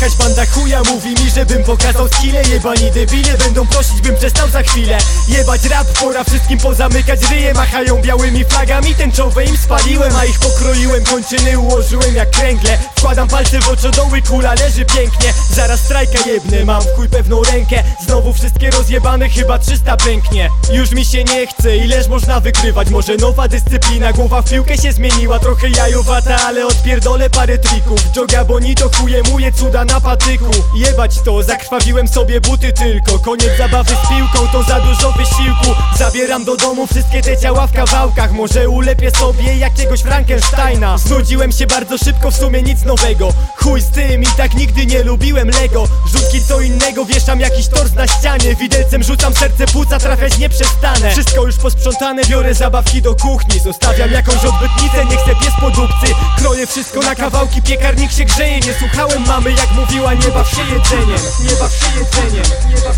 Jakaś banda chuja mówi mi, żebym pokazał skille. Jebani debile będą prosić, bym przestał za chwilę. Jebać rap, pora wszystkim pozamykać ryje. Machają białymi flagami, tęczowe im spaliłem. A ich pokroiłem, kończyny ułożyłem jak kręgle. Wkładam palce w oczodoły, kula leży pięknie. Zaraz strajka jebnę, mam w chuj pewną rękę. Znowu wszystkie rozjebane, chyba 300 pęknie. Już mi się nie chce, ileż można wykrywać Może nowa dyscyplina, głowa w piłkę się zmieniła Trochę jajowata, ale odpierdolę parę trików. Joga bonito, chuje muje cuda na patyku. Jebać to, zakrwawiłem sobie buty tylko. Koniec zabawy z piłką, to za dużo wysiłku. Zabieram do domu wszystkie te ciała w kawałkach. Może ulepię sobie jakiegoś Frankensteina. Znudziłem się bardzo szybko, w sumie nic nowego. Chuj z tym i tak nigdy nie lubiłem Lego. Rzutki co innego, wieszam jakiś tors na ścianie. Widelcem rzucam serce płuca, trafiać nie przestanę Wszystko już posprzątane, biorę zabawki do kuchni. Zostawiam jakąś odbytnicę, nie chcę pies po dupcy Wszystko na kawałki, piekarnik się grzeje. Nie słuchałem mamy jak mówiła, nie baw się jedzeniem. Nie baw się jedzeniem, nie baw